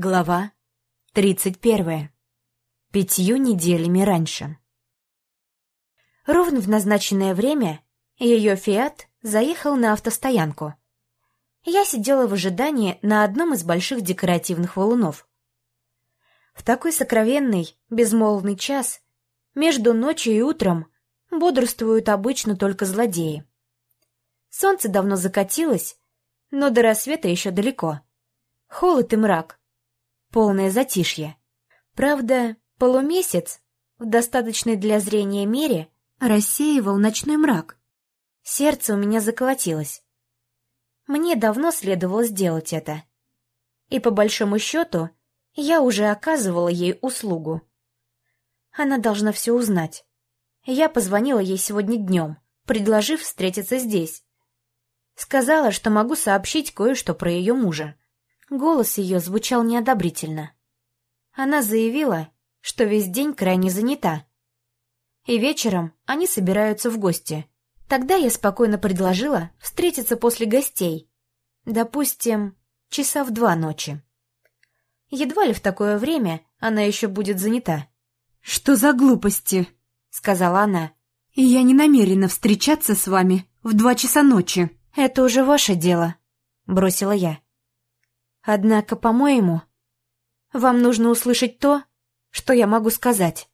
Глава тридцать первая. Пятью неделями раньше. Ровно в назначенное время ее «Фиат» заехал на автостоянку. Я сидела в ожидании на одном из больших декоративных валунов. В такой сокровенный, безмолвный час между ночью и утром бодрствуют обычно только злодеи. Солнце давно закатилось, но до рассвета еще далеко. Холод и мрак полное затишье. Правда, полумесяц в достаточной для зрения мере рассеивал ночной мрак. Сердце у меня заколотилось. Мне давно следовало сделать это. И по большому счету я уже оказывала ей услугу. Она должна все узнать. Я позвонила ей сегодня днем, предложив встретиться здесь. Сказала, что могу сообщить кое-что про ее мужа. Голос ее звучал неодобрительно. Она заявила, что весь день крайне занята. И вечером они собираются в гости. Тогда я спокойно предложила встретиться после гостей. Допустим, часа в два ночи. Едва ли в такое время она еще будет занята. «Что за глупости?» — сказала она. «И я не намерена встречаться с вами в два часа ночи». «Это уже ваше дело», — бросила я. Однако, по-моему, вам нужно услышать то, что я могу сказать.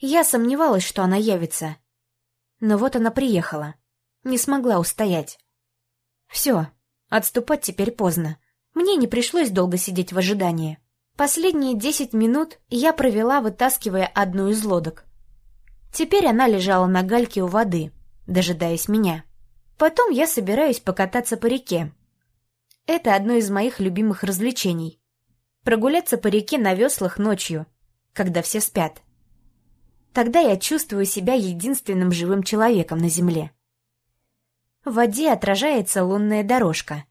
Я сомневалась, что она явится. Но вот она приехала. Не смогла устоять. Все, отступать теперь поздно. Мне не пришлось долго сидеть в ожидании. Последние десять минут я провела, вытаскивая одну из лодок. Теперь она лежала на гальке у воды, дожидаясь меня. Потом я собираюсь покататься по реке, это одно из моих любимых развлечений. Прогуляться по реке на веслах ночью, когда все спят. Тогда я чувствую себя единственным живым человеком на земле. В воде отражается лунная дорожка,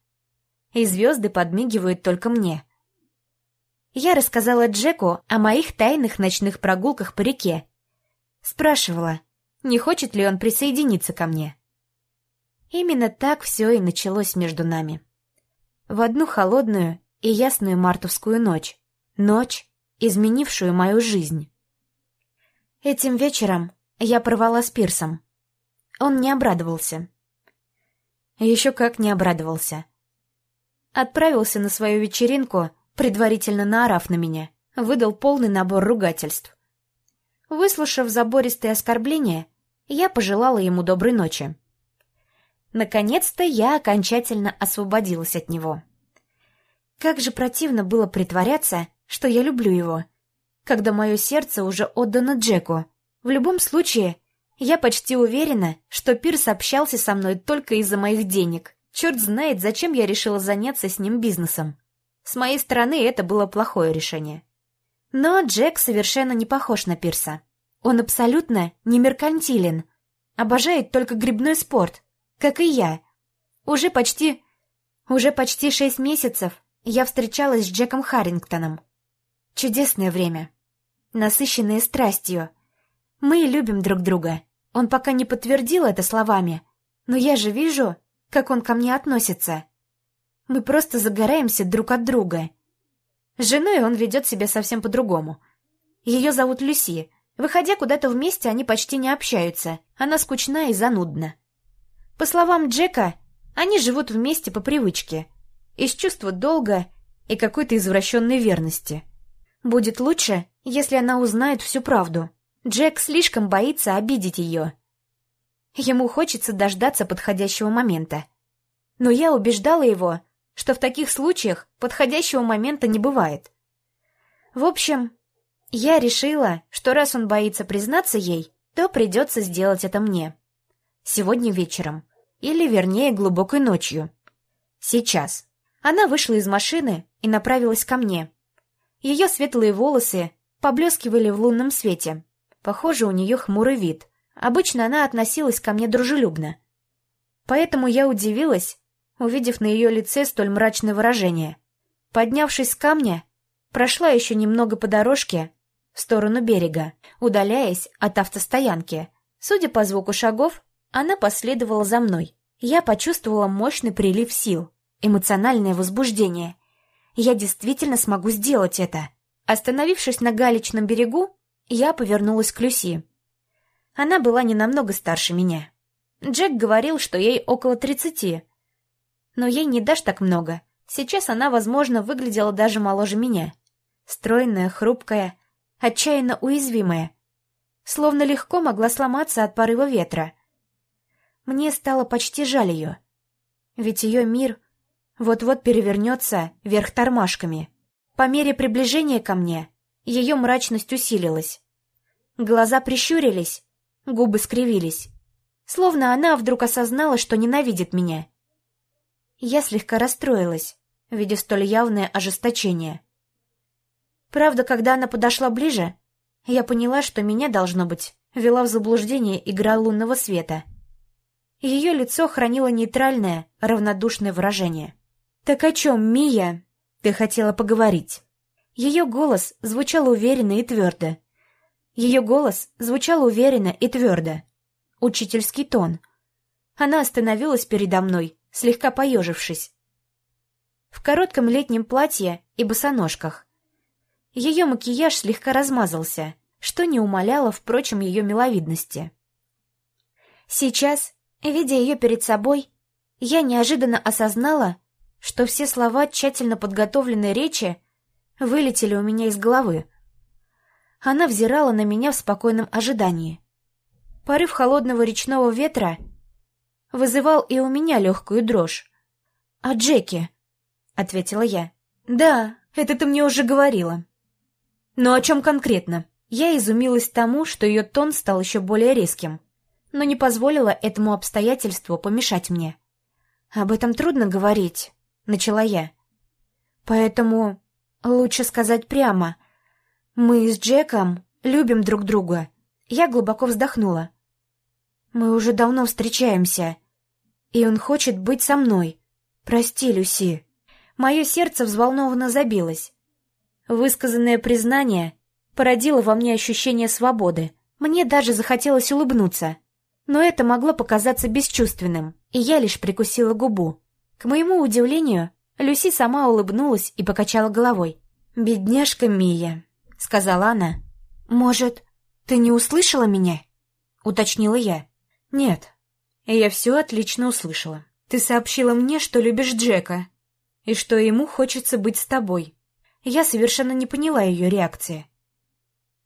и звезды подмигивают только мне. Я рассказала Джеку о моих тайных ночных прогулках по реке. Спрашивала, не хочет ли он присоединиться ко мне. Именно так все и началось между нами в одну холодную и ясную мартовскую ночь. Ночь, изменившую мою жизнь. Этим вечером я порвала с Пирсом. Он не обрадовался. Еще как не обрадовался. Отправился на свою вечеринку, предварительно наорав на меня, выдал полный набор ругательств. Выслушав забористые оскорбления, я пожелала ему доброй ночи. Наконец-то я окончательно освободилась от него. Как же противно было притворяться, что я люблю его, когда мое сердце уже отдано Джеку. В любом случае, я почти уверена, что Пирс общался со мной только из-за моих денег. Черт знает, зачем я решила заняться с ним бизнесом. С моей стороны это было плохое решение. Но Джек совершенно не похож на Пирса. Он абсолютно не меркантилен, обожает только грибной спорт — как и я. Уже почти... Уже почти шесть месяцев я встречалась с Джеком Харрингтоном. Чудесное время. Насыщенное страстью. Мы любим друг друга. Он пока не подтвердил это словами, но я же вижу, как он ко мне относится. Мы просто загораемся друг от друга. С женой он ведет себя совсем по-другому. Ее зовут Люси. Выходя куда-то вместе, они почти не общаются. Она скучна и занудна. По словам Джека, они живут вместе по привычке, из чувства долга и какой-то извращенной верности. Будет лучше, если она узнает всю правду. Джек слишком боится обидеть ее. Ему хочется дождаться подходящего момента. Но я убеждала его, что в таких случаях подходящего момента не бывает. В общем, я решила, что раз он боится признаться ей, то придется сделать это мне. Сегодня вечером. Или, вернее, глубокой ночью. Сейчас. Она вышла из машины и направилась ко мне. Ее светлые волосы поблескивали в лунном свете. Похоже, у нее хмурый вид. Обычно она относилась ко мне дружелюбно. Поэтому я удивилась, увидев на ее лице столь мрачное выражение. Поднявшись с камня, прошла еще немного по дорожке в сторону берега, удаляясь от автостоянки. Судя по звуку шагов, она последовала за мной. Я почувствовала мощный прилив сил, эмоциональное возбуждение. Я действительно смогу сделать это. Остановившись на галечном берегу, я повернулась к Люси. Она была не намного старше меня. Джек говорил, что ей около тридцати. Но ей не дашь так много. Сейчас она, возможно, выглядела даже моложе меня. Стройная, хрупкая, отчаянно уязвимая. Словно легко могла сломаться от порыва ветра. Мне стало почти жаль ее. Ведь ее мир вот-вот перевернется вверх тормашками. По мере приближения ко мне ее мрачность усилилась. Глаза прищурились, губы скривились. Словно она вдруг осознала, что ненавидит меня. Я слегка расстроилась, видя столь явное ожесточение. Правда, когда она подошла ближе, я поняла, что меня, должно быть, вела в заблуждение игра лунного света. Ее лицо хранило нейтральное, равнодушное выражение. «Так о чем, Мия?» «Ты хотела поговорить». Ее голос звучал уверенно и твердо. Ее голос звучал уверенно и твердо. Учительский тон. Она остановилась передо мной, слегка поежившись. В коротком летнем платье и босоножках. Ее макияж слегка размазался, что не умаляло, впрочем, ее миловидности. Сейчас, видя ее перед собой, я неожиданно осознала, что все слова тщательно подготовленной речи вылетели у меня из головы. Она взирала на меня в спокойном ожидании. Порыв холодного речного ветра вызывал и у меня легкую дрожь. «А Джеки?» — ответила я. «Да, это ты мне уже говорила». «Но о чем конкретно?» Я изумилась тому, что ее тон стал еще более резким, но не позволила этому обстоятельству помешать мне. «Об этом трудно говорить», начала я. Поэтому лучше сказать прямо. Мы с Джеком любим друг друга. Я глубоко вздохнула. Мы уже давно встречаемся, и он хочет быть со мной. Прости, Люси. Мое сердце взволнованно забилось. Высказанное признание породило во мне ощущение свободы. Мне даже захотелось улыбнуться. Но это могло показаться бесчувственным, и я лишь прикусила губу. К моему удивлению, Люси сама улыбнулась и покачала головой. «Бедняжка Мия», — сказала она. «Может, ты не услышала меня?» — уточнила я. «Нет, я все отлично услышала. Ты сообщила мне, что любишь Джека, и что ему хочется быть с тобой. Я совершенно не поняла ее реакции.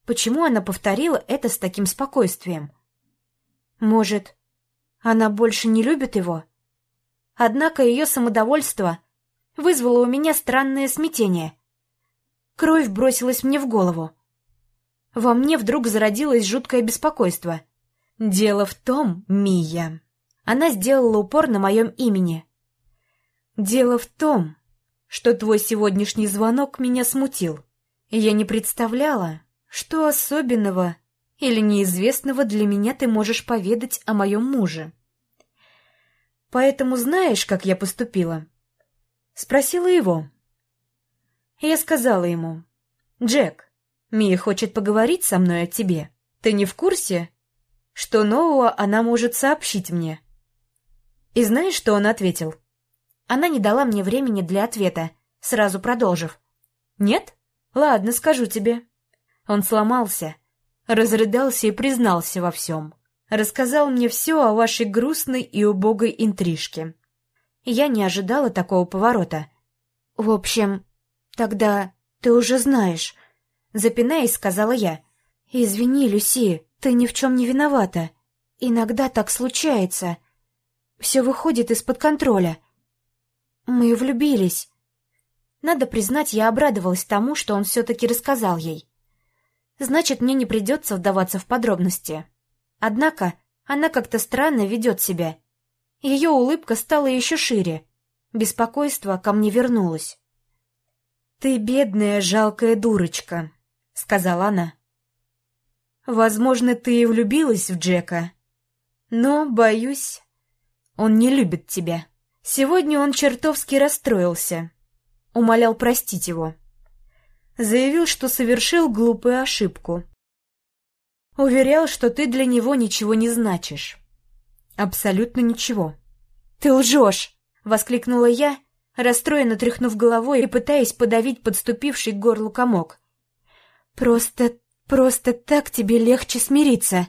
Почему она повторила это с таким спокойствием? Может, она больше не любит его?» Однако ее самодовольство вызвало у меня странное смятение. Кровь бросилась мне в голову. Во мне вдруг зародилось жуткое беспокойство. «Дело в том, Мия...» Она сделала упор на моем имени. «Дело в том, что твой сегодняшний звонок меня смутил. Я не представляла, что особенного или неизвестного для меня ты можешь поведать о моем муже. Поэтому знаешь, как я поступила?» Спросила его. Я сказала ему, «Джек, Мия хочет поговорить со мной о тебе. Ты не в курсе, что нового она может сообщить мне?» И знаешь, что он ответил? Она не дала мне времени для ответа, сразу продолжив. «Нет? Ладно, скажу тебе». Он сломался, разрыдался и признался во всем рассказал мне все о вашей грустной и убогой интрижке. Я не ожидала такого поворота. В общем, тогда ты уже знаешь, запинаясь, сказала я. Извини, Люси, ты ни в чем не виновата. Иногда так случается. Все выходит из-под контроля. Мы влюбились. Надо признать, я обрадовалась тому, что он все-таки рассказал ей. Значит, мне не придется вдаваться в подробности. Однако она как-то странно ведет себя. Ее улыбка стала еще шире. Беспокойство ко мне вернулось. «Ты бедная, жалкая дурочка», — сказала она. «Возможно, ты и влюбилась в Джека, но, боюсь, он не любит тебя. Сегодня он чертовски расстроился, умолял простить его. Заявил, что совершил глупую ошибку. Уверял, что ты для него ничего не значишь. Абсолютно ничего. Ты лжешь! Воскликнула я, расстроенно тряхнув головой и пытаясь подавить подступивший к горлу комок. «Просто, просто так тебе легче смириться.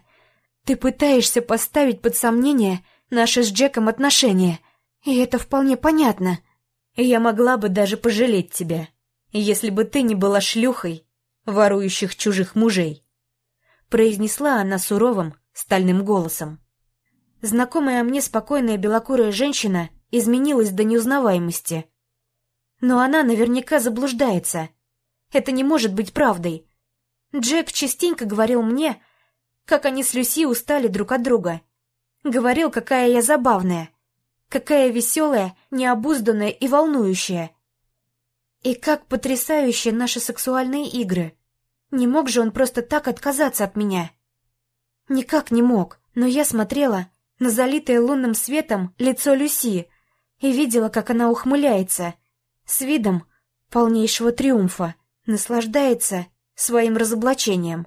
Ты пытаешься поставить под сомнение наши с Джеком отношения, и это вполне понятно. Я могла бы даже пожалеть тебя, если бы ты не была шлюхой, ворующих чужих мужей», произнесла она суровым, стальным голосом. Знакомая мне спокойная белокурая женщина изменилась до неузнаваемости. Но она наверняка заблуждается. Это не может быть правдой. Джек частенько говорил мне, как они с Люси устали друг от друга. Говорил, какая я забавная, какая веселая, необузданная и волнующая. И как потрясающие наши сексуальные игры. Не мог же он просто так отказаться от меня. Никак не мог, но я смотрела на залитое лунным светом лицо Люси и видела, как она ухмыляется, с видом полнейшего триумфа, наслаждается своим разоблачением.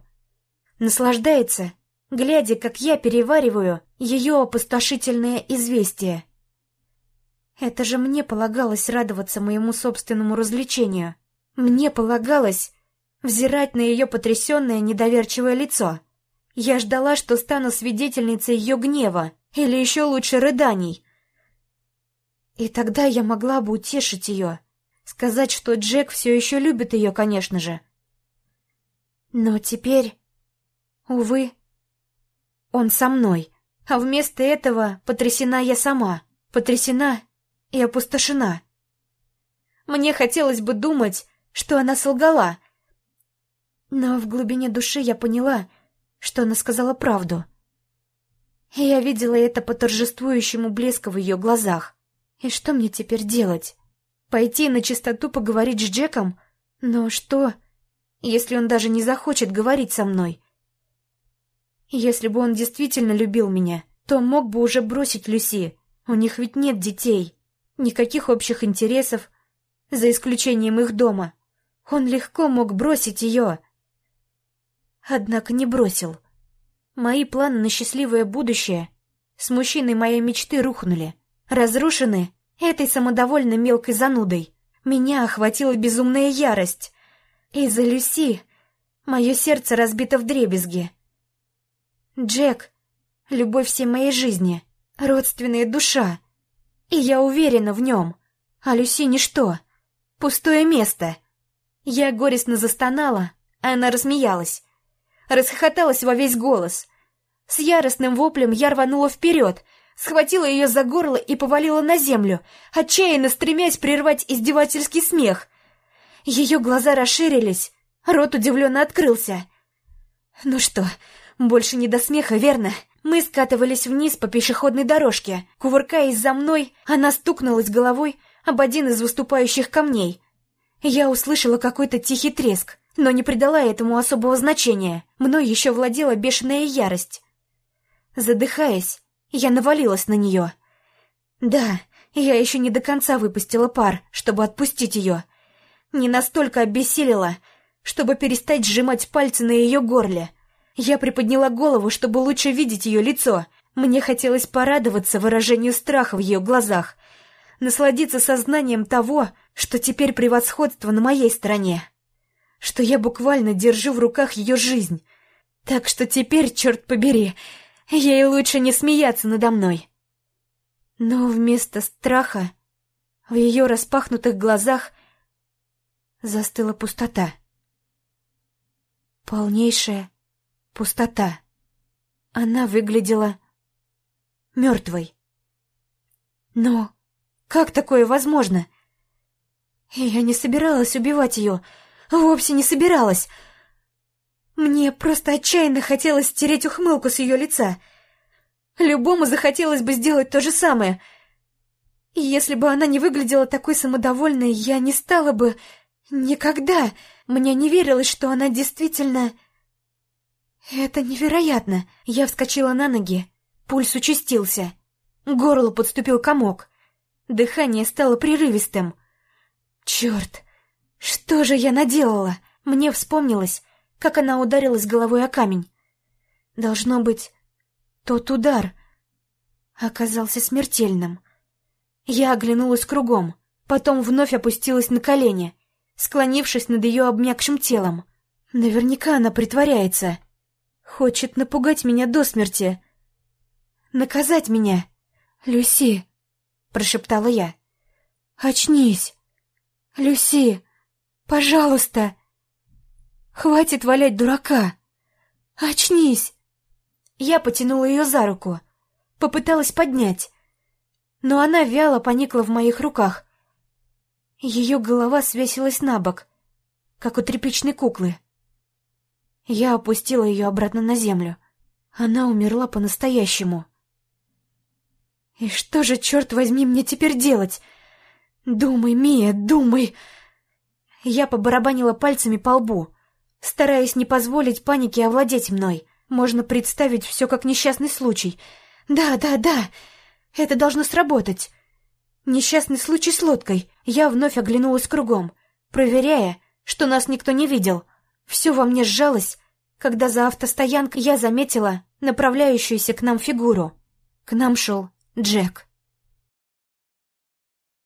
Наслаждается, глядя, как я перевариваю ее опустошительное известие. Это же мне полагалось радоваться моему собственному развлечению. Мне полагалось взирать на ее потрясенное недоверчивое лицо. Я ждала, что стану свидетельницей ее гнева, или еще лучше рыданий. И тогда я могла бы утешить ее, сказать, что Джек все еще любит ее, конечно же. Но теперь, увы, он со мной, а вместо этого потрясена я сама, потрясена и опустошена. Мне хотелось бы думать, что она солгала, но в глубине души я поняла, что она сказала правду. И я видела это по торжествующему блеску в ее глазах. И что мне теперь делать? Пойти на чистоту поговорить с Джеком? Но что, если он даже не захочет говорить со мной? Если бы он действительно любил меня, то мог бы уже бросить Люси. У них ведь нет детей, никаких общих интересов, за исключением их дома. Он легко мог бросить ее. Однако не бросил. Мои планы на счастливое будущее с мужчиной моей мечты рухнули, разрушены этой самодовольной мелкой занудой. Меня охватила безумная ярость. Из-за Люси мое сердце разбито в дребезги. Джек — любовь всей моей жизни, родственная душа, и я уверена в нем, а Люси — ничто, пустое место. Я горестно застонала, а она рассмеялась расхохоталась во весь голос. С яростным воплем я рванула вперед, схватила ее за горло и повалила на землю, отчаянно стремясь прервать издевательский смех. Ее глаза расширились, рот удивленно открылся. «Ну что, больше не до смеха, верно?» Мы скатывались вниз по пешеходной дорожке. Кувыркаясь за мной, она стукнулась головой об один из выступающих камней. Я услышала какой-то тихий треск но не придала этому особого значения. Мной еще владела бешеная ярость. Задыхаясь, я навалилась на нее. Да, я еще не до конца выпустила пар, чтобы отпустить ее. Не настолько обессилила, чтобы перестать сжимать пальцы на ее горле. Я приподняла голову, чтобы лучше видеть ее лицо. Мне хотелось порадоваться выражению страха в ее глазах, насладиться сознанием того, что теперь превосходство на моей стороне что я буквально держу в руках ее жизнь. Так что теперь, черт побери, ей лучше не смеяться надо мной. Но вместо страха в ее распахнутых глазах застыла пустота. Полнейшая пустота. Она выглядела мертвой. Но как такое возможно? Я не собиралась убивать ее, Вовсе не собиралась. Мне просто отчаянно хотелось стереть ухмылку с ее лица. Любому захотелось бы сделать то же самое. И если бы она не выглядела такой самодовольной, я не стала бы... Никогда! Мне не верилось, что она действительно... Это невероятно. Я вскочила на ноги. Пульс участился. К горлу подступил комок. Дыхание стало прерывистым. Черт! Что же я наделала? Мне вспомнилось, как она ударилась головой о камень. Должно быть, тот удар оказался смертельным. Я оглянулась кругом. Потом вновь опустилась на колени, склонившись над ее обмякшим телом. Наверняка она притворяется. Хочет напугать меня до смерти. Наказать меня. «Люси!» — прошептала я. «Очнись! Люси! Пожалуйста! Хватит валять дурака! Очнись!» Я потянула ее за руку, попыталась поднять, но она вяло поникла в моих руках. Ее голова свесилась на бок, как у тряпичной куклы. Я опустила ее обратно на землю. Она умерла по-настоящему. И что же, черт возьми, мне теперь делать? Думай, Мия, думай. Я побарабанила пальцами по лбу, стараясь не позволить панике овладеть мной. Можно представить все как несчастный случай. Да, да, да, это должно сработать. Несчастный случай с лодкой. Я вновь оглянулась кругом, проверяя, что нас никто не видел. Все во мне сжалось, когда за автостоянкой я заметила направляющуюся к нам фигуру. К нам шел Джек.